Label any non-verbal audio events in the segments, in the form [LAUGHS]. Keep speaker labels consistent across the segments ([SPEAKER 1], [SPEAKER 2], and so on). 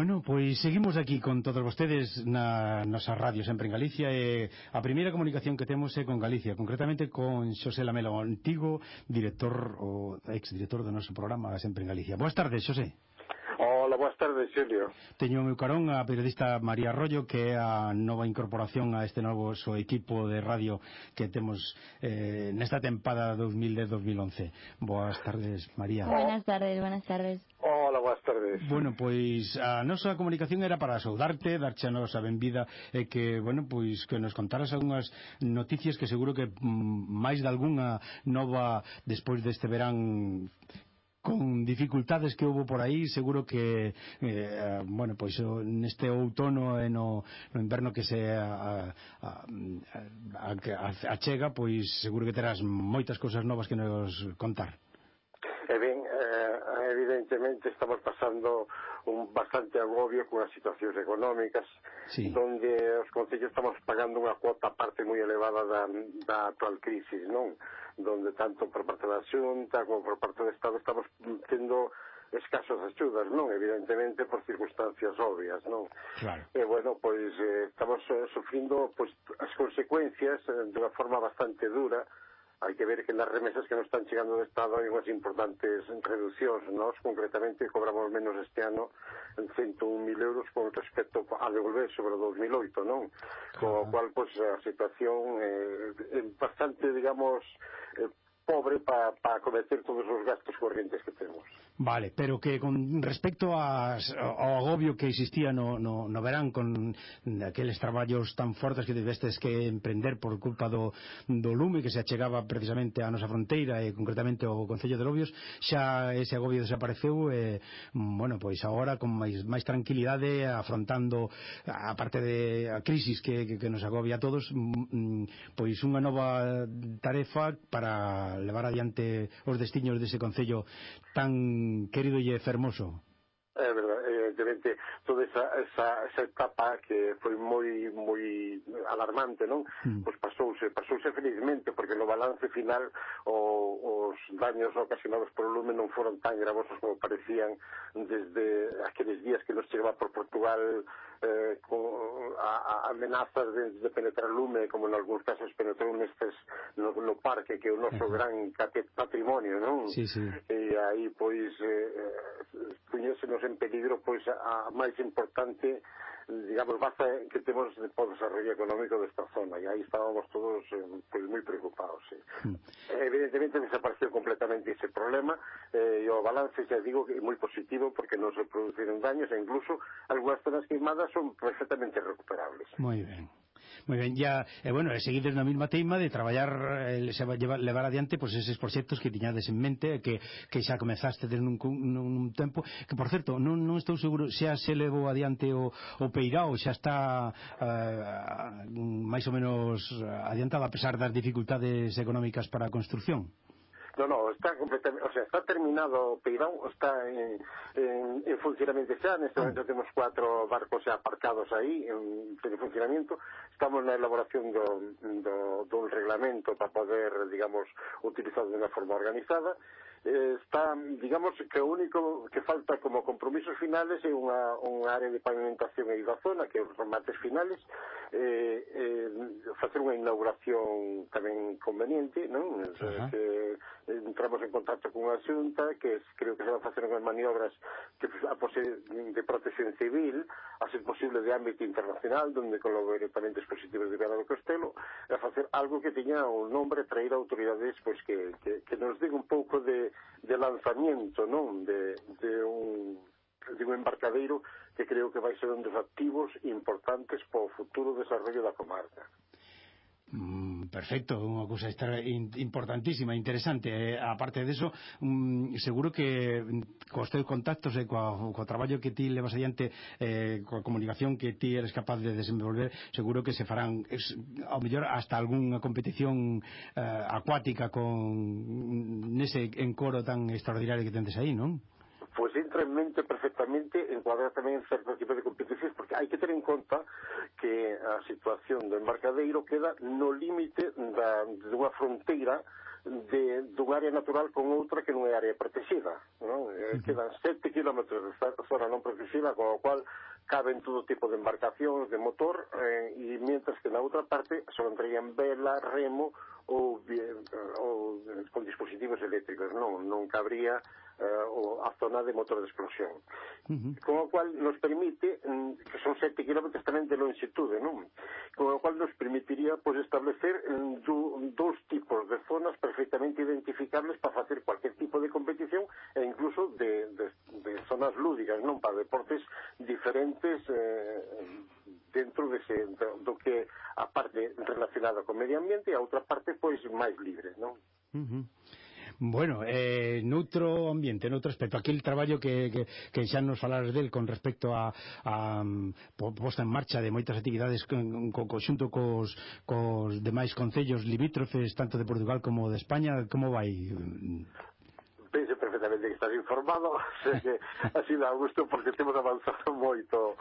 [SPEAKER 1] Bueno, pois seguimos aquí con todos vostedes na nosa radio sempre en Galicia e a primeira comunicación que temos é con Galicia, concretamente con Xosé Lamelo, antigo director ou exdirector do noso programa sempre en Galicia. Boas tardes, Xosé
[SPEAKER 2] boas tardes, Xulio.
[SPEAKER 1] Teño o meu carón a periodista María Arroyo, que é a nova incorporación a este novo so equipo de radio que temos eh, nesta tempada 2010-2011. Boas tardes, María.
[SPEAKER 3] Buenas tardes, buenas tardes.
[SPEAKER 2] Hola, boas tardes.
[SPEAKER 1] Bueno, pois a nosa comunicación era para saudarte, darche a nosa benvida e que, bueno, pois que nos contaras algunhas noticias que seguro que mm, máis de alguna nova despois deste verán con dificultades que houve por aí seguro que eh, ah, bueno, pois neste outono e no, no inverno que se a, a, a, a, achega pois seguro que terás moitas cousas novas que nos contar.
[SPEAKER 2] E ben, eh, evidentemente estamos pasando un bastante agobio con as situacións económicas sí. donde os concellos estamos pagando unha cuota parte moi elevada da, da actual crisis, non? Donde tanto por parte da Xunta como por parte do Estado estamos tendo escasos axudas, non? Evidentemente por circunstancias obvias, non?
[SPEAKER 1] Claro.
[SPEAKER 2] E, bueno, pois eh, estamos eh, sufrindo pois, as consecuencias eh, de unha forma bastante dura hai que ver que nas remesas que nos están chegando do Estado hai unhas importantes reduccións. Nós, concretamente, cobramos menos este ano 101.000 euros con respecto a devolver sobre 2008, non? Con o cual, pois, a situación eh, é bastante, digamos, eh, pobre para pa cometer todos os gastos corrientes que temos.
[SPEAKER 1] Vale, pero que con respecto ás, ao agobio que existía no, no, no verán con aqueles traballos tan fortes que tivestes que emprender por culpa do, do lume que se achegaba precisamente á nosa fronteira e concretamente ao Concello de Lobios, xa ese agobio desapareceu e, bueno, pois agora con máis, máis tranquilidade afrontando a parte de a crisis que, que, que nos agobia a todos mm, mm, pois unha nova tarefa para levar adiante os destiños dese Concello tan querido e Fermoso.
[SPEAKER 2] É eh, verdade, eh, evidentemente, toda esa, esa, esa etapa que foi moi moi alarmante, non? Mm. Pois pasouse, pasouse felizmente, porque no balance final o, os daños ocasionados por o lume non foron tan gravosos como parecían desde aqueles días que nos chegaba por Portugal eh, co, a, a amenazas de, de penetrar lume, como en algúns casos penetrou nestes no, no parque, que é o noso uh -huh. gran patrimonio, non?
[SPEAKER 1] Sí, sí.
[SPEAKER 2] E aí, pois, eh, eh puñésenos en peligro, pois, a, a máis importante, digamos, baza que temos de o desarrollo económico desta zona, e aí estábamos todos, eh, pois, moi preocupados, sí. mm. Evidentemente, desapareceu completamente ese problema, eh, e o balance, xa digo, que é moi positivo, porque non se produciron daños, e incluso algunhas zonas queimadas son perfectamente recuperables.
[SPEAKER 1] Moi ben. Moi ben, ya, e eh, bueno, e seguides na mesma teima de traballar, eh, se va llevar, levar adiante pois pues, eses proxectos que tiñades en mente que, que xa comezaste desde un, un, un tempo que, por certo, non, non estou seguro xa se levou adiante o, o Peirao xa está eh, máis ou menos adiantado a pesar das dificultades económicas para a construcción
[SPEAKER 2] No, no, está completamente, o sea, está terminado o peirao, está en, en, en funcionamento xa, neste ah. momento temos cuatro barcos xa aparcados aí, en, en funcionamento, estamos na elaboración do, do, do reglamento para poder, digamos, utilizado de unha forma organizada, eh, está, digamos, que o único que falta como compromisos finales é unha, unha área de pavimentación aí da zona, que é os remates finales, eh, eh, facer unha inauguración tamén conveniente, non? Eh, uh -huh. que entramos en contacto con a xunta, que es, creo que se van facer unhas maniobras que a pose, de protección civil, a ser posible de ámbito internacional, donde colaboren tamén dispositivos de Viana do Castelo, a facer algo que tiña o nombre traer a autoridades pois, que, que, que nos den un pouco de, de, lanzamiento non de, de un de un embarcadeiro que creo que vai ser un dos activos importantes para o futuro desarrollo da comarca.
[SPEAKER 1] Mm, perfecto, unha cousa importantísima, interesante. Eh, a parte eso, mm, seguro que mm, cos teus contactos e coa, coa traballo que ti levas adiante, eh, coa comunicación que ti eres capaz de desenvolver, seguro que se farán, es, ao mellor, hasta algunha competición eh, acuática con mm, nese encoro tan extraordinario que tendes aí, non?
[SPEAKER 2] realmente perfectamente encuadrar tamén en certo tipo de competicións, porque hai que ter en conta que a situación do embarcadeiro queda no límite da, dunha fronteira de dun área natural con outra que non é área protegida non? Eh, quedan 7 kilómetros de zona non protegida con o cual caben todo tipo de embarcacións de motor eh, e mientras que na outra parte só entrarían vela, remo ou dispositivos eléctricos, non, non cabría eh, o, a zona de motor de explosión. Uh -huh. Con o cual nos permite, mm, que son 7 km tamén de longitude, non? Con o cual nos permitiría pois, pues, establecer mm, do, dos tipos de zonas perfectamente identificables para facer cualquier tipo de competición e incluso de, de, de zonas lúdicas, non? Para deportes diferentes eh, dentro de ese, do, do que a parte relacionada co medio ambiente e a outra parte pois máis libre, non? Uh -huh.
[SPEAKER 1] Bueno, eh, noutro ambiente, noutro aspecto Aquel traballo que, que, que xa nos falares del Con respecto a, a mm, posta en marcha de moitas actividades con, co, co, Xunto cos, cos demais concellos limítrofes Tanto de Portugal como de España Como vai?
[SPEAKER 2] que estás informado, [LAUGHS] sei que [LAUGHS] así dá gusto porque temos avanzado [LAUGHS] moito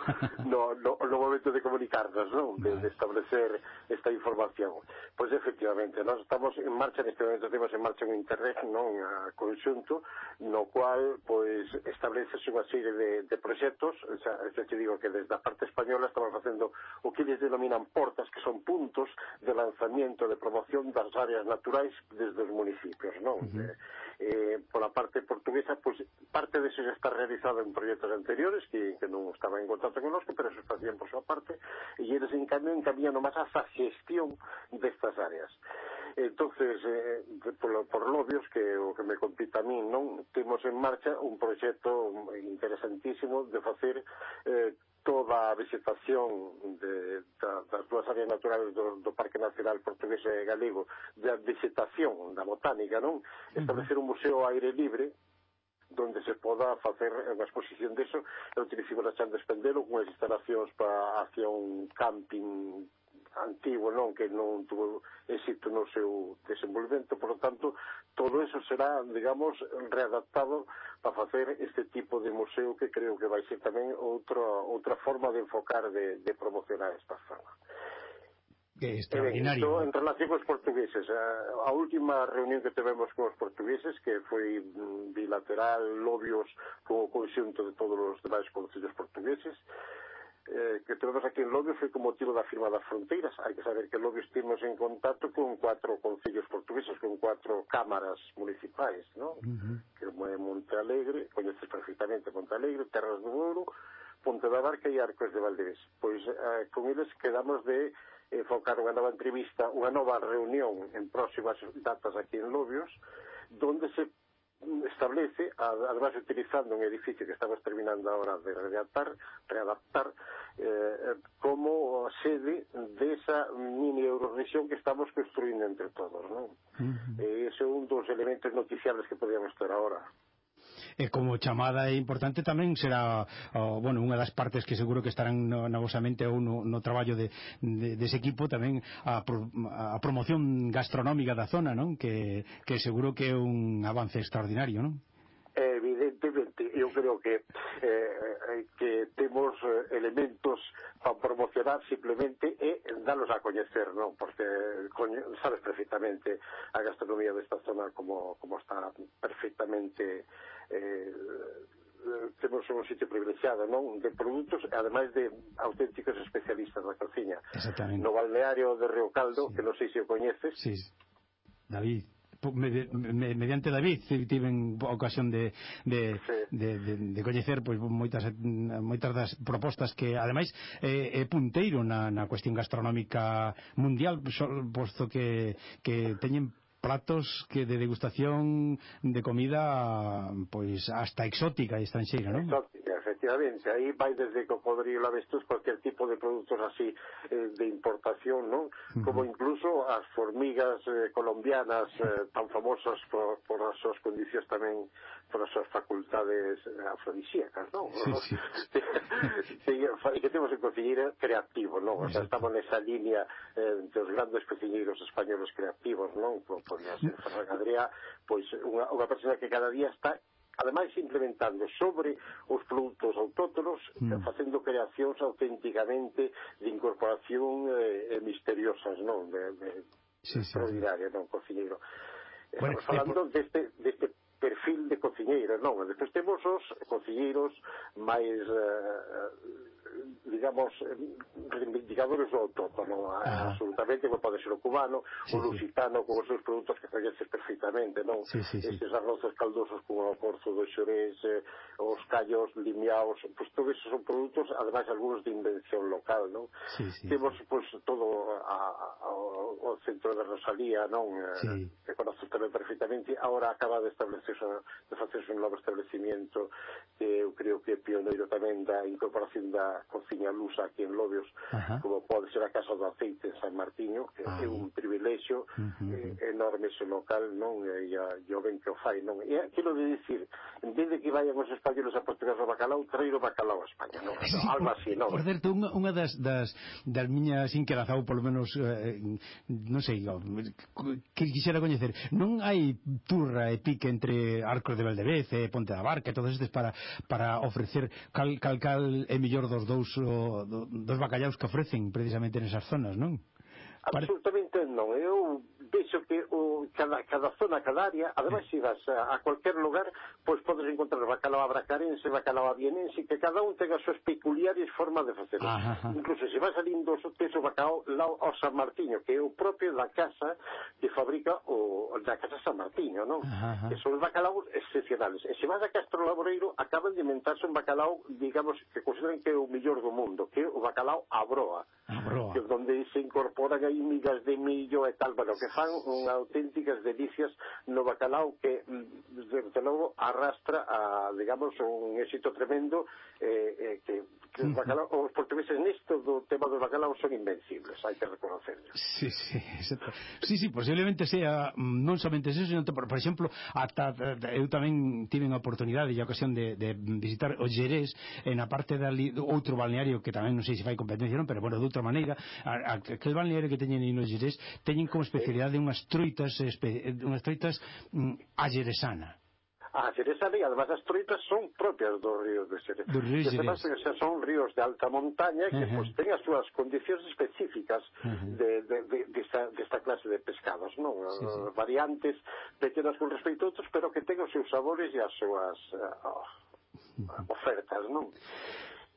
[SPEAKER 2] no, no, no momento de comunicarnos, non? De, de establecer esta información. Pois efectivamente, nós estamos en marcha, neste momento temos en marcha un interreg, non? A conxunto, no cual, pois, establece unha serie de, de proxectos, xa, xa te digo que desde a parte española estamos facendo o que lles denominan portas, que son puntos de lanzamiento, de promoción das áreas naturais desde os municipios, non? Uh -huh eh, pola parte portuguesa, pois, parte deses está realizado en proxectos anteriores que, que non estaban en contacto conosco, pero se facían por súa parte, e eles en cambio encaminan máis a xestión destas áreas. Entonces, eh, por, por lobios, que o que me compita a mí, non? Temos en marcha un proxecto interesantísimo de facer eh, toda a vegetación de, da, das dúas áreas naturales do, do Parque Nacional Portugués e Galego, da vegetación, da botánica, non? Establecer un museo ao aire libre, donde se poda facer unha exposición deso, e utilicimos a Chan de Espendelo, unhas instalacións para acción camping antigo, non, que non tuvo éxito no seu desenvolvemento, por lo tanto, todo eso será, digamos, readaptado para facer este tipo de museo que creo que vai ser tamén outra, outra forma de enfocar, de, de promocionar esta zona.
[SPEAKER 1] Que eh, extraordinario.
[SPEAKER 2] Isto, en relación cos portugueses, a, a última reunión que tivemos con os portugueses, que foi mm, bilateral, lobios, con o conxunto de todos os demais concellos portugueses, eh, que temos aquí en Lobios foi con motivo da firma das fronteiras. Hai que saber que Lobios temos en contacto con cuatro concellos portugueses, con cuatro cámaras municipais, ¿no? Uh -huh. que é Montealegre, coñeces perfectamente Montealegre, Terras do Ouro, Ponte da Barca e Arcos de Valdés. Pois eh, con eles quedamos de enfocar unha nova entrevista, unha nova reunión en próximas datas aquí en Lobios, donde se establece, además utilizando un edificio que estamos terminando ahora de readaptar, readaptar eh, eh como sede de esa mini Euroregión que estamos construindo entre todos. ¿no? Uh -huh. eh, ese é un dos elementos noticiables que podíamos ter ahora
[SPEAKER 1] e como chamada é importante tamén será o, bueno, unha das partes que seguro que estarán no, na vosa mente ou no, no traballo de, de, dese equipo tamén a, pro, a promoción gastronómica da zona non que, que seguro que é un avance extraordinario non?
[SPEAKER 2] evidentemente creo que eh, eh que temos eh, elementos para promocionar simplemente e dalos a coñecer, non? Porque coño, sabes perfectamente a gastronomía desta zona como, como está perfectamente eh, eh temos un sitio privilexiado, non? De produtos, ademais de auténticos especialistas da cociña. No balneario de Río Caldo, sí. que non sei se o coñeces.
[SPEAKER 1] Sí, David mediante David tiven ocasión de de, sí. de, de, de coñecer pois moitas moitas das propostas que ademais é, é punteiro na, na cuestión gastronómica mundial posto que, que teñen platos que de degustación de comida pois hasta exótica e estranxeira, non?
[SPEAKER 2] efectivamente. Aí vai desde cocodrilo, avestruz, cualquier tipo de produtos así eh, de importación, non? Como incluso as formigas eh, colombianas eh, tan famosas por, por as súas condicións tamén por as súas facultades eh, afrodisíacas, non? Sí, sí. [LAUGHS] sí, que temos en cociñeira creativo, non? O sea, estamos nesa línea eh, dos grandes cociñeiros españoles creativos, non? Por, por, por, por, por, por, por, por, pois unha, unha persona que cada día está ademais implementando sobre os produtos autóctonos mm. Eh, facendo creacións auténticamente de incorporación eh, eh, misteriosas non de, de sí, sí, extraordinaria sí. non, cociñeiro bueno, eh, falando deste, deste perfil de cociñeira, non? Despois temos os cociñeiros máis, eh, digamos, reivindicadores do autóctono, ah. absolutamente, como pode ser o cubano, sí, o lusitano, sí. con os seus produtos que coñeces perfectamente, non?
[SPEAKER 1] Sí, sí, sí.
[SPEAKER 2] Estes arrozos caldosos como o corzo do xorés, eh, os callos limiaos, pois pues, todos esos son produtos, ademais, algúns de invención local, non?
[SPEAKER 1] Sí, sí,
[SPEAKER 2] temos, pois, pues, todo a, a, o centro de Rosalía, non?
[SPEAKER 1] Sí.
[SPEAKER 2] Eh, que conoces tamén perfectamente, agora acaba de establecer acceso de facerse un novo establecimiento que eu creo que é pioneiro tamén da incorporación da cociña lusa aquí en Lobios
[SPEAKER 1] Ajá.
[SPEAKER 2] como pode ser a Casa do Aceite en San Martiño que
[SPEAKER 1] ah.
[SPEAKER 2] é un privilexio
[SPEAKER 1] uh -huh.
[SPEAKER 2] eh, enorme ese local non e a joven que o fai non e aquilo de dicir en vez de que vayan os españoles a Portugal o bacalao traer o bacalao a España non?
[SPEAKER 1] Sí, no,
[SPEAKER 2] algo así non?
[SPEAKER 1] por certo unha, unha das, das, das miñas inquedas ou polo menos eh, non sei que quixera coñecer non hai turra e pique entre eh, Arcos de Valdevez, eh, Ponte da Barca, todos estes para, para ofrecer cal, cal, cal é mellor dos dous o, dos bacallaos que ofrecen precisamente nesas zonas, non?
[SPEAKER 2] Absolutamente non. Eu vexo que o, cada, cada zona, cada área, ademais se vas a, a cualquier lugar, pois podes encontrar bacalao abracarense, bacalao avienense, que cada un tenga as súas peculiares formas de facer. Incluso se vas salindo, tes o bacalao lao ao San Martiño, que é o propio da casa que fabrica o da casa San Martiño, non?
[SPEAKER 1] Ajá.
[SPEAKER 2] Que son os bacalaos excepcionales. E se vas a Castro Laboreiro, acaban de inventarse un bacalao, digamos, que consideran que é o mellor do mundo, que é o bacalao a broa.
[SPEAKER 1] A broa.
[SPEAKER 2] Que é onde se incorporan aí migas de millo e tal, bueno, que fan unha auténticas delicias no bacalao que, mm, desde logo, arrastra a, digamos, un éxito tremendo eh, eh, que, que os, bacalao, os portugueses nisto do tema do bacalao son invencibles, hai que reconocerlo.
[SPEAKER 1] Sí, sí, [LAUGHS] exacto. sí, sí, posiblemente sea mm, non somente eso, sino, por, por exemplo, ata, eu tamén tive a oportunidade e a ocasión de, de visitar o Xerés en a parte de outro balneario que tamén non sei se fai competencia non, pero bueno, de outra maneira, aquel balneario que teñen no Xerés teñen como especialidade de unhas truitas unhas truitas mm, a xeresana
[SPEAKER 2] a Xeresa e además as truitas son propias dos ríos de Xeresa.
[SPEAKER 1] Dos ríos
[SPEAKER 2] de Xeresa. son ríos de alta montaña que uh -huh. pues, ten as súas condicións específicas uh -huh. de, de, de, desta, de desta clase de pescados, non? Sí, sí. Eh, variantes pequenas con respecto a outros, pero que ten os seus sabores e as súas uh, ofertas, non?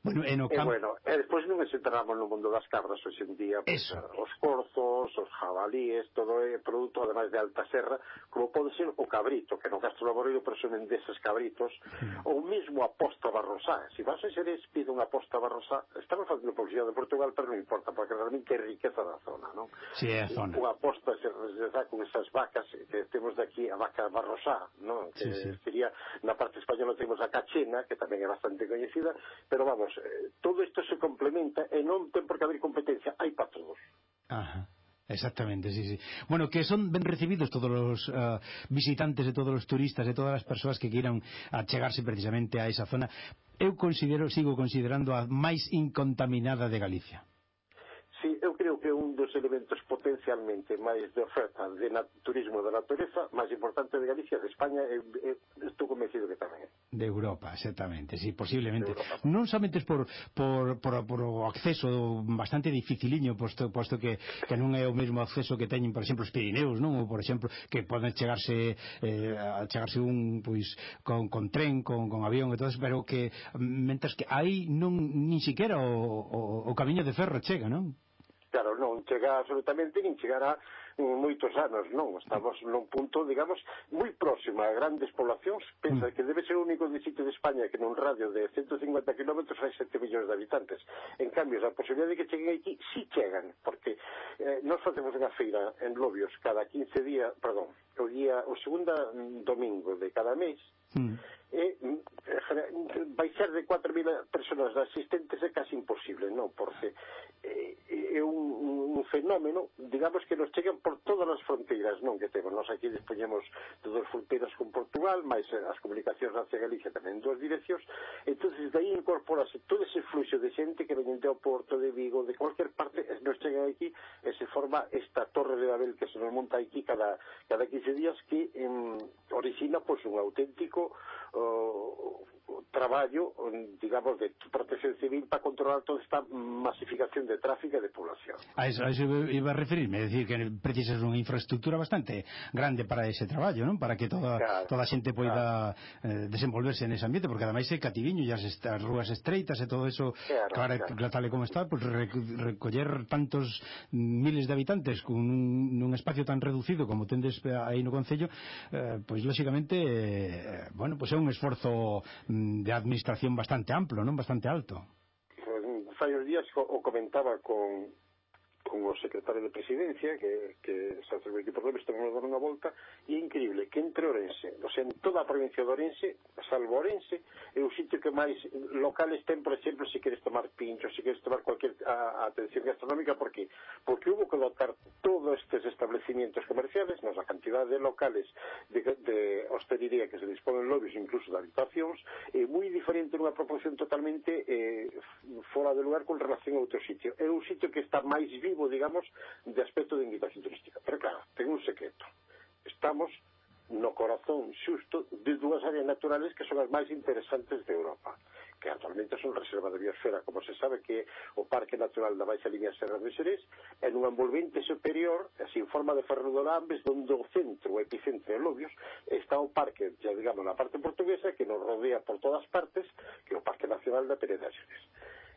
[SPEAKER 1] Bueno, e, no
[SPEAKER 2] campo... e, bueno, e despois non entramos no mundo das cabras hoxe en día, pois, pues, os corzos, os jabalíes, todo é produto ademais de alta serra, como pode ser o cabrito, que no Castro Laboreiro presumen deses cabritos, hmm. ou mesmo a posta barrosá. Se si vas a Xerés pide unha posta barrosá, estamos facendo publicidade de Portugal, pero non importa, porque realmente é riqueza da zona, non?
[SPEAKER 1] Si, sí, é a zona.
[SPEAKER 2] Unha posta se reserva con esas vacas, que temos de aquí, a vaca barrosá, non? Que sí, sí. sería, na parte española temos a cachena, que tamén é bastante coñecida, pero vamos, digamos, eh, todo isto se complementa e non ten por que haber competencia, hai para todos.
[SPEAKER 1] Ajá. Exactamente, sí, sí. Bueno, que son ben recibidos todos os uh, visitantes e todos os turistas e todas as persoas que queiran achegarse precisamente a esa zona. Eu considero, sigo considerando a máis incontaminada de Galicia
[SPEAKER 2] eu creo que un dos elementos potencialmente máis de oferta de turismo da natureza máis importante de Galicia, de España, eu, eu, estou convencido que tamén é.
[SPEAKER 1] De Europa, exactamente, sí, posiblemente. Non somente por, por, por, por o acceso bastante dificiliño, posto, posto que, que non é o mesmo acceso que teñen, por exemplo, os Pirineus non? Ou, por exemplo, que poden chegarse eh, a chegarse un, pois, con, con tren, con, con avión e todo, pero que, mentras que aí non, nin siquiera o, o, o camiño de ferro chega, non?
[SPEAKER 2] claro, non chega absolutamente nin chegará mm, moitos anos, non? Estamos nun punto, digamos, moi próximo a grandes poblacións. Pensa mm. que debe ser o único sitio de España que nun radio de 150 km hai 7 millóns de habitantes. En cambio, a posibilidad de que cheguen aquí, si sí chegan, porque eh, nós facemos unha feira en Lobios cada 15 días, perdón, o día, o segunda mm, domingo de cada mes, Mm. E, eh, baixar de 4.000 personas asistentes é casi imposible, non? Porque eh, é un, un, fenómeno, digamos que nos chegan por todas as fronteiras, non que temos. Nos aquí dispoñemos de dos fronteiras con Portugal, máis as comunicacións hacia Galicia tamén en dúas direccións, entonces de aí incorporase todo ese fluxo de xente que veñen ao Porto, de Vigo, de cualquier parte, nos chegan aquí e se forma esta torre de Babel que se nos monta aquí cada, cada 15 días que em, origina pois, un auténtico uh, traballo, mm, digamos, de protección civil para controlar toda esta masificación de tráfico e de población.
[SPEAKER 1] A eso, a eso iba a referirme, é dicir, que precisas unha infraestructura bastante grande para ese traballo, non? Para que toda, claro, toda a xente poida claro. eh, desenvolverse en ese ambiente, porque ademais é cativiño, e as, as rúas estreitas e todo eso, claro, claro, claro. tal como está, pois pues, recoller tantos miles de habitantes con un, un espacio tan reducido como tendes aí no Concello, eh, pois, pues, eh, bueno, pois pues é un esforzo mm, de administración bastante amplo, non? Bastante alto.
[SPEAKER 2] Fai os días o comentaba con, con o secretario de Presidencia que, que Sánchez Benito López tomou dar unha volta e é increíble que entre Orense o sea, en toda a provincia de Orense salvo Orense é o sitio que máis locales ten por exemplo se queres tomar pincho, se queres tomar cualquier a, a atención gastronómica porque porque hubo que dotar todos estes establecimientos comerciales nos a cantidad de locales de, de hostelería que se disponen lobbies incluso de habitacións é moi diferente unha proporción totalmente eh, fora de lugar con relación a outro sitio. É un sitio que está máis vivo algo, digamos, de aspecto de invitación turística. Pero claro, ten un secreto. Estamos no corazón xusto de dúas áreas naturales que son as máis interesantes de Europa que actualmente son reserva de biosfera, como se sabe que o Parque Natural da Baixa Línea Serra de Xerés é nun envolvente superior, así en forma de Ferro do Lambes, donde o centro, o epicentro de Lobios, está o parque, ya digamos, na parte portuguesa, que nos rodea por todas partes, que é o Parque Nacional da Pereda Xerés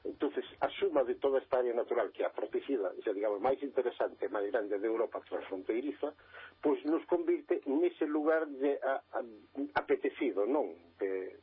[SPEAKER 2] entonces a suma de toda esta área natural que é a protegida, xa digamos, máis interesante, máis grande de Europa transfronteiriza, pois nos convirte nese lugar de a, a, apetecido, non? De,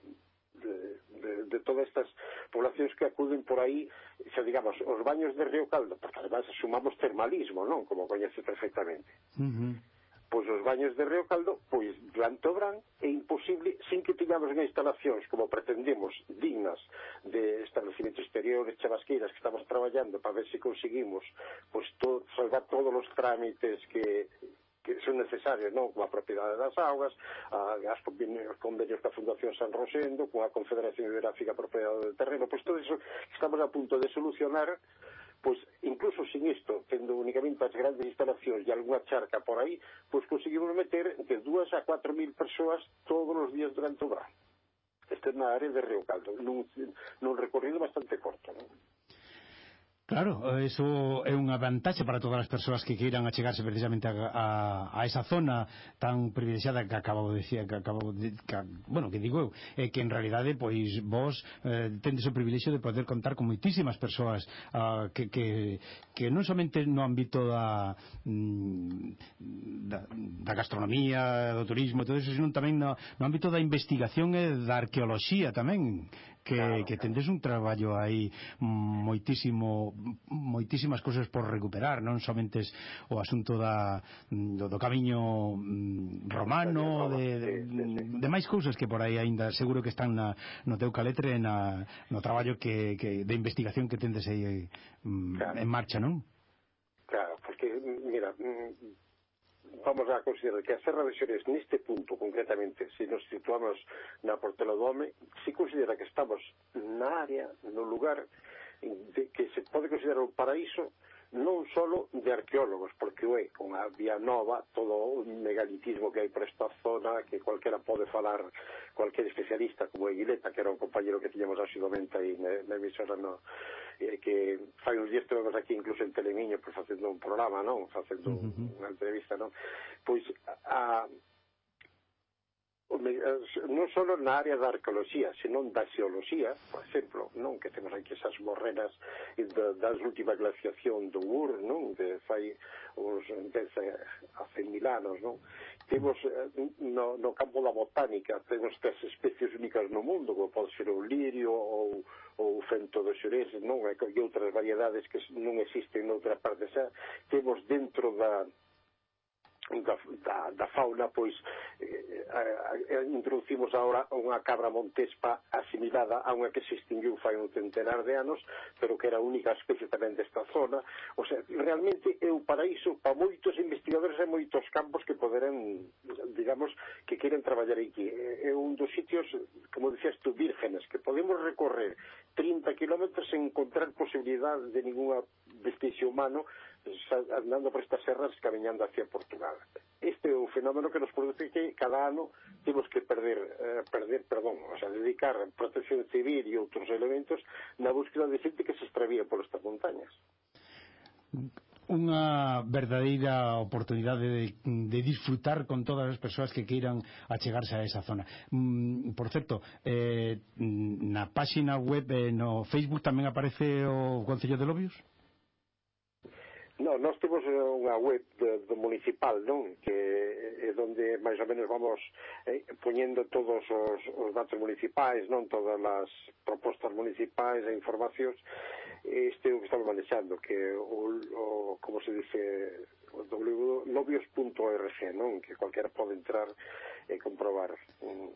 [SPEAKER 2] de, de, de todas estas poblacións que acuden por aí, xa digamos, os baños de Río Caldo, porque además sumamos termalismo, non? Como coñece perfectamente. Uh -huh pois os baños de Río Caldo, pois durante o verán é imposible sin que tiñamos instalacións como pretendemos dignas de establecimientos exteriores, chavasqueiras que estamos traballando para ver se conseguimos pois to, salvar todos os trámites que que son necesarios, non? Coa propiedade das augas, a, as convenios, convenios da Fundación San Rosendo, coa Confederación Hidráfica Propiedade do Terreno, pois todo iso estamos a punto de solucionar pois incluso sin isto, tendo únicamente as grandes instalacións e algunha charca por aí, pois conseguimos meter entre 2 a 4 mil persoas todos os días durante o verano. Este é na área de Río Caldo, nun, nun recorrido bastante corto. Non?
[SPEAKER 1] Claro, eh, eso é unha vantaxe para todas as persoas que queiran achegarse precisamente a, a, a esa zona tan privilexiada que acabo de decir, que acabo de, que, bueno, que digo eu, é que en realidade pois vos eh, tendes o privilexio de poder contar con moitísimas persoas ah, que, que, que non somente no ámbito da, mm, da, da gastronomía, do turismo, todo eso, sino tamén no, no ámbito da investigación e da arqueoloxía tamén, que, claro, que tendes un traballo aí moitísimo moitísimas cousas por recuperar non somente o asunto da, do, do camiño mm, romano de, de, de máis cousas que por aí aínda seguro que están na, no teu caletre na, no traballo que, que de investigación que tendes aí mm, claro. en marcha non?
[SPEAKER 2] Claro, porque mm, mira vamos a considerar que a Serra de revisións neste punto, concretamente, se nos situamos na Portela do Home, se considera que estamos na área, no lugar, de que se pode considerar o paraíso non só de arqueólogos, porque ué, con a Vía Nova, todo o megalitismo que hai por esta zona, que cualquera pode falar, cualquier especialista como Eguileta, que era un compañero que tiñamos asidamente aí na, na emisora, no, eh, que fai uns días tuvemos aquí incluso en Telemiño, pues, facendo un programa, non? Facendo uh -huh. unha entrevista, non? Pois a, Eh, non só na área da arqueoloxía, senón da xeoloxía, por exemplo, non que temos aquí esas morreras da, das última glaciación do Ur, non, de fai os desde a mil anos, non? Temos eh, no, no campo da botánica, temos tres especies únicas no mundo, como pode ser o lirio ou o fento do xurés, non? E outras variedades que non existen noutra parte xa, temos dentro da da, da, da fauna, pois eh, eh, introducimos agora unha cabra montespa asimilada a unha que se extinguiu fai un centenar de anos, pero que era a única especie tamén desta zona. O sea, realmente é un paraíso para moitos investigadores e moitos campos que poderán, digamos, que queren traballar aquí. É un dos sitios, como dicías tú, vírgenes, que podemos recorrer 30 kilómetros sen encontrar posibilidade de ninguna especie humano andando por estas serras camiñando hacia Portugal. Este é un fenómeno que nos produce que cada ano temos que perder, eh, perder perdón, o sea, dedicar protección civil e outros elementos na búsqueda de xente que se extravía por estas montañas.
[SPEAKER 1] Unha verdadeira oportunidade de, de disfrutar con todas as persoas que queiran achegarse a esa zona. Mm, por certo, eh, na páxina web, eh, no Facebook, tamén aparece o Concello de Lobios?
[SPEAKER 2] No, nós temos eh, unha web do, do municipal, non? Que eh, eh, é onde máis ou menos vamos eh, poñendo todos os, os datos municipais, non? Todas as propostas municipais e informacións. Este é o que estamos manexando, que o, o como se dice, www.lobios.org, non? Que cualquiera pode entrar e comprobar. Mm,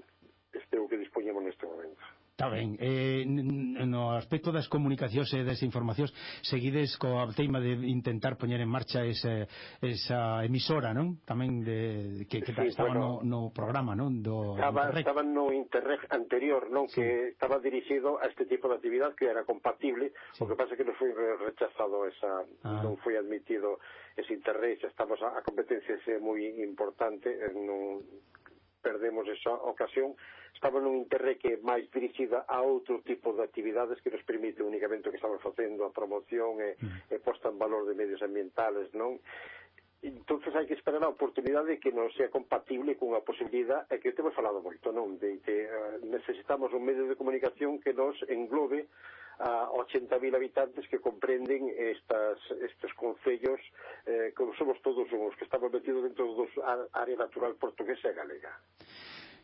[SPEAKER 2] este é o que dispoñemos neste momento.
[SPEAKER 1] Está ben, eh, no aspecto das comunicacións e das informacións seguides co teima de intentar poñer en marcha esa, esa emisora, non? Tamén de, que, que sí, estaba bueno, no, no programa, non?
[SPEAKER 2] Do, estaba, Interreg. estaba no Interreg anterior, non? Sí. Que estaba dirigido a este tipo de actividade que era compatible, sí. o que pasa que non foi rechazado esa, ah. non foi admitido ese Interreg, estamos a, a competencia moi importante, eh, non perdemos esa ocasión Estaba nun interreg que máis dirixida a outro tipo de actividades que nos permite únicamente o que estamos facendo a promoción e, mm. e posta en valor de medios ambientales non? entonces hai que esperar a oportunidade que non sea compatible cunha posibilidad e que temos falado moito, non? De que uh, eh, necesitamos un medio de comunicación que nos englobe a 80.000 habitantes que comprenden estas, estes concellos eh, como somos todos os que estamos metidos dentro dos área natural portuguesa e galega.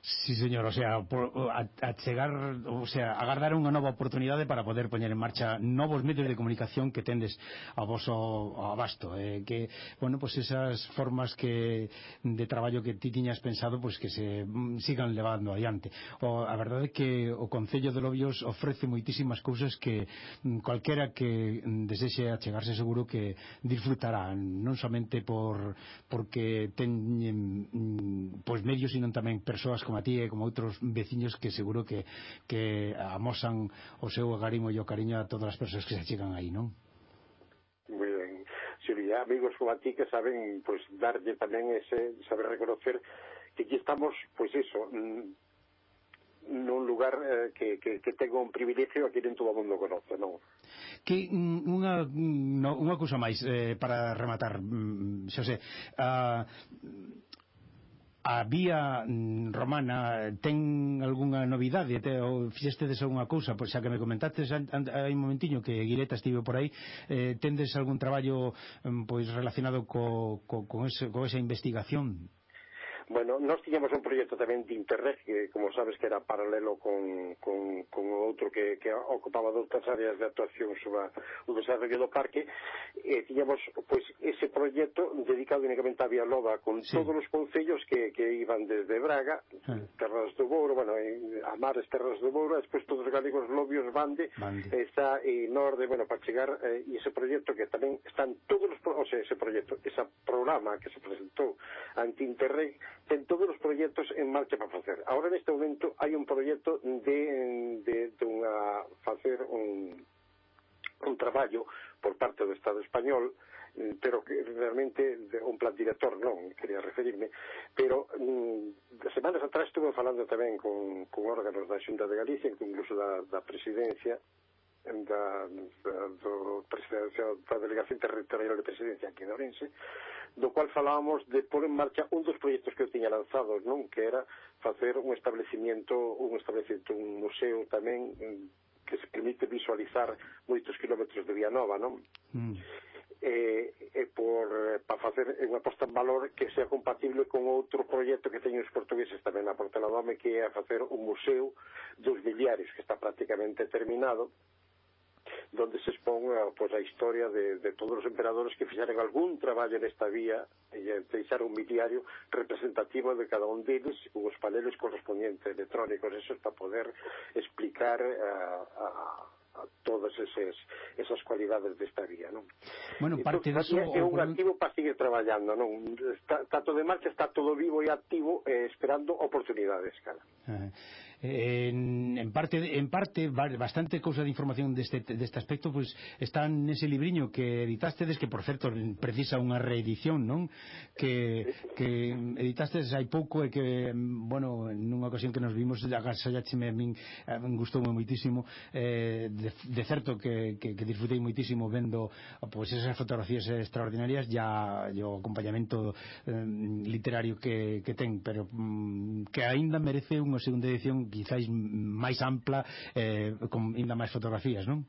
[SPEAKER 1] Sí, señor, o sea, por, a, a chegar, o sea, agardar unha nova oportunidade para poder poñer en marcha novos medios de comunicación que tendes a vosso abasto, eh, que, bueno, pues esas formas que de traballo que ti tiñas pensado, pues que se mm, sigan levando adiante. O, a verdade é que o Concello de Lobios ofrece moitísimas cousas que mm, cualquera que mm, desexe achegarse seguro que disfrutará, non somente por porque teñen pois pues, medios, sino tamén persoas como como a ti e como outros veciños que seguro que, que amosan o seu agarimo e o cariño a todas as persoas que se chegan aí, non?
[SPEAKER 2] Moi ben. Sería amigos como a ti que saben pues, darlle tamén ese saber reconocer que aquí estamos, pois pues eso, nun lugar eh, que, que, que tengo un privilegio aquí en todo o mundo conoce, non?
[SPEAKER 1] Que mm, unha, mm, no, unha cousa máis eh, para rematar, mm, xose, Ah, a vía mm, romana ten algunha novidade? Te, ou fixestedes algunha cousa? Pois xa que me comentaste hai un momentiño que Guileta estive por aí eh, tendes algún traballo mm, pois relacionado co, co, con, ese, con esa investigación?
[SPEAKER 2] Bueno, nós tiñamos un proxecto tamén de Interreg, que como sabes que era paralelo con, con, con outro que, que ocupaba doutras áreas de actuación sobre o desarrollo do parque, e tiñamos pois, ese proxecto dedicado únicamente a Loba con sí. todos os concellos que, que iban desde Braga, sí. Terras do Bouro, bueno, a Mares, Terras do Bouro, despois todos os galegos, Lobios, Bande, Bande. está en Norde, bueno, para chegar eh, ese proxecto que tamén están todos os, o sea, ese proxecto, ese programa que se presentou ante Interreg en todos os proxectos en marcha para facer. Agora neste momento hai un proxecto de, de, de unha, facer un, un traballo por parte do Estado español mm, pero que realmente un plan director non quería referirme pero mm, semanas atrás estuve falando tamén con, con órganos da Xunta de Galicia incluso da, da presidencia da, da, do presidencia, da delegación territorial de presidencia aquí en Orense do cual falábamos de pôr en marcha un dos proxectos que eu tiña lanzado, non? Que era facer un establecimiento, un establecimiento, un museo tamén mm, que se permite visualizar moitos kilómetros de Vianova, non? Mm. E, e por para facer unha posta en valor que sea compatible con outro proxecto que teñen os portugueses tamén na Portela Dome que é facer un museo dos biliarios que está prácticamente terminado donde se expón pues, a historia de, de todos os emperadores que fixaron algún traballo nesta vía e deixaron un miliario representativo de cada un deles os paneles correspondientes electrónicos, eso para poder explicar a, a a todas esas, esas cualidades desta vía, non?
[SPEAKER 1] Bueno, parte
[SPEAKER 2] entón,
[SPEAKER 1] disso...
[SPEAKER 2] É un activo para seguir traballando, non? Está, está todo de marcha, está todo vivo e activo eh, esperando oportunidades, cara.
[SPEAKER 1] Eh en, en, parte, en parte bastante cousa de información deste, deste aspecto pois está nese libriño que editastes que por certo precisa unha reedición non? Que, que editastes hai pouco e que bueno, nunha ocasión que nos vimos agasallácheme a min, a min gustoume moitísimo. Eh, de, de certo que, que, que disfrutei moitísimo vendo pois esas fotografías extraordinarias ya o acompañamento eh, literario que, que ten pero mm, que aínda merece unha segunda edición quizáis máis ampla eh, con ainda máis fotografías, non?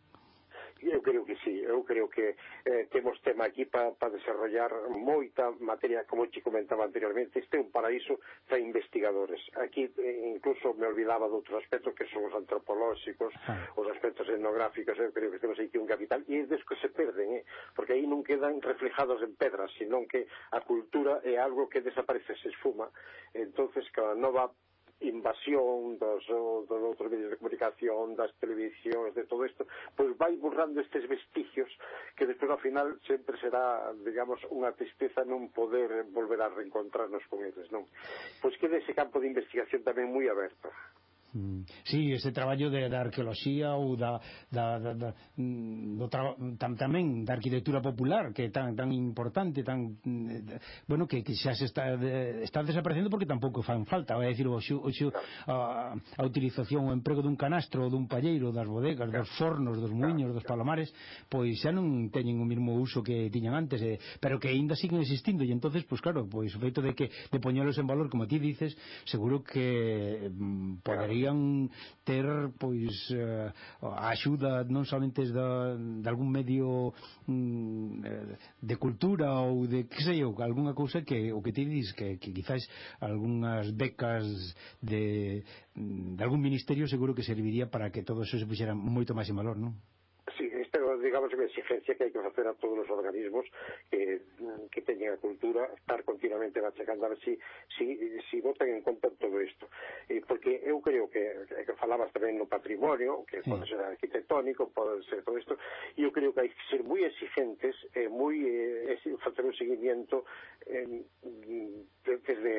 [SPEAKER 2] Eu creo que sí, eu creo que eh, temos tema aquí para pa desarrollar moita materia, como te comentaba anteriormente, este é un paraíso para investigadores. Aquí eh, incluso me olvidaba de outros aspectos que son os antropolóxicos, ah. os aspectos etnográficos, eu creo que temos aquí un capital, e é des que se perden, eh, porque aí non quedan reflejados en pedras, senón que a cultura é algo que desaparece, se esfuma. entonces cada nova invasión dos, dos outros medios de comunicación, das televisións, de todo isto, pois vai borrando estes vestigios que despois ao final sempre será, digamos, unha tristeza non poder volver a reencontrarnos con eles, non? Pois que ese campo de investigación tamén moi aberto.
[SPEAKER 1] Mm. Sí, ese traballo de, da arqueoloxía ou da, da, da, da mm, do tra, tam, tamén da arquitectura popular que é tan, tan importante tan mm, eh, bueno, que, que xa se está, de, está desaparecendo porque tampouco fan falta. Vai dicir, o xo a, a utilización o emprego dun canastro ou dun palleiro das bodegas, dos fornos, dos muiños dos palomares, pois xa non teñen o mesmo uso que tiñan antes eh, pero que aínda siguen existindo. E entonces, pois claro pois o feito de que de poñelos en valor como ti dices, seguro que mm, podería poderían ter pois eh, a axuda non somente da, de algún medio mm, eh, de cultura ou de que sei eu, algunha cousa que o que te dis que, que quizás algunhas becas de, mm, de algún ministerio seguro que serviría para que todo eso se puxera moito máis en valor, non?
[SPEAKER 2] digamos, unha exigencia que hai que facer a todos os organismos que, que teñen a cultura, estar continuamente machacando a ver si, si, si votan en conta todo isto. E eh, porque eu creo que, que falabas tamén no patrimonio, que sí. pode ser arquitectónico, pode ser todo isto, e eu creo que hai que ser moi exigentes, eh, moi, eh, facer un seguimiento eh, desde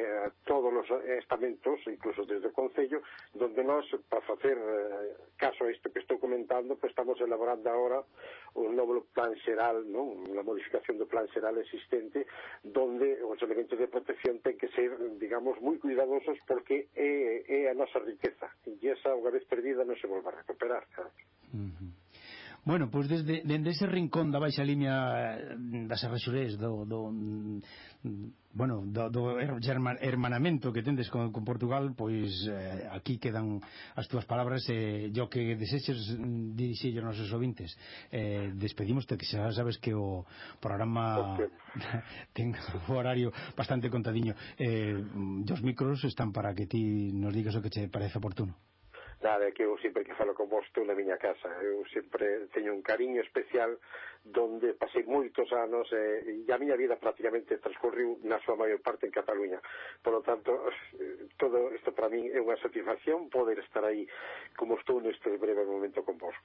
[SPEAKER 2] todos os estamentos, incluso desde o Concello, donde nós, para facer eh, caso a isto que estou comentando, pues estamos elaborando agora o novo plan xeral, non? Unha modificación do plan xeral existente donde os elementos de protección ten que ser, digamos, moi cuidadosos porque é, é a nosa riqueza e esa, unha vez perdida, non se volva a recuperar, claro. Uh
[SPEAKER 1] -huh. Bueno, pois desde, desde ese rincón da baixa limia eh, das Serraxurés do, do mm, bueno, do, do hermanamento que tendes con, con Portugal, pois eh, aquí quedan as túas palabras e eh, yo que deseches mm, dirixir aos nosos ouvintes. Eh, despedimos que xa sabes que o programa okay. [LAUGHS] ten o horario bastante contadiño. Eh, mm, os micros están para que ti nos digas o que che parece oportuno.
[SPEAKER 2] Nada, que eu sempre que falo con vos estou na miña casa. Eu sempre teño un cariño especial donde pasei moitos anos eh, e a miña vida prácticamente transcorriu na súa maior parte en Cataluña. Por lo tanto, eh, todo isto para min é unha satisfacción poder estar aí como estou neste breve momento con vos.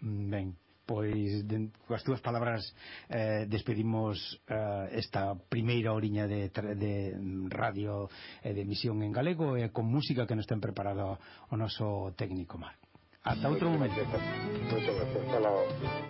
[SPEAKER 1] Ben, Pois, de, coas túas palabras eh, despedimos eh, esta primeira oriña de, de radio e eh, de emisión en galego e eh, con música que nos ten preparado o noso técnico Mar. Ata outro momento.
[SPEAKER 2] Moitas gracias.